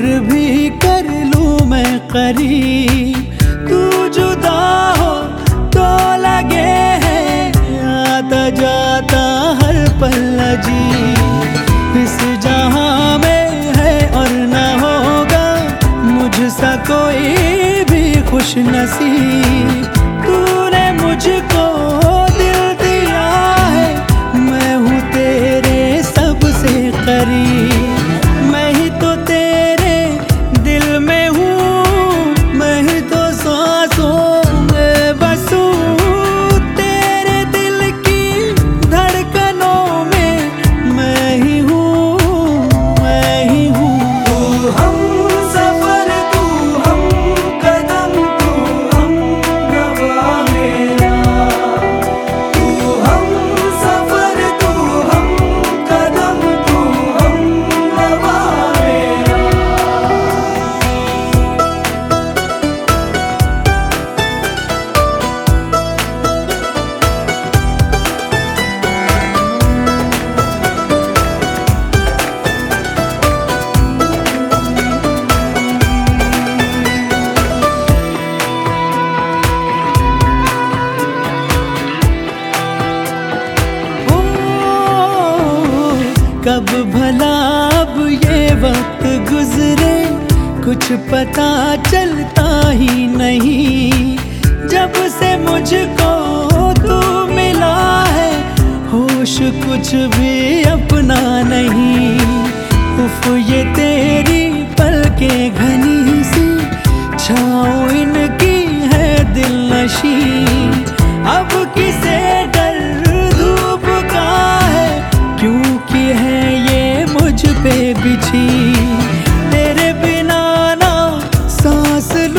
پر بھی کر لوں میں قریب۔ تو جدا ہو تو لگے ہے آتا جاتا ہر پل جی اس جہاں میں ہے اور نہ ہوگا مجھ سا کوئی بھی خوش نصیب۔ تو نے مجھ کو کب بھلا اب یہ وقت گزرے؟ کچھ پتا چلتا ہی نہیں۔ جب سے مجھ کو تو ملا ہے، ہوش کچھ بھی اپنا نہیں۔ اف یہ تیری پل کے گھنی سی چھاؤ ان کی ہے دل نشیں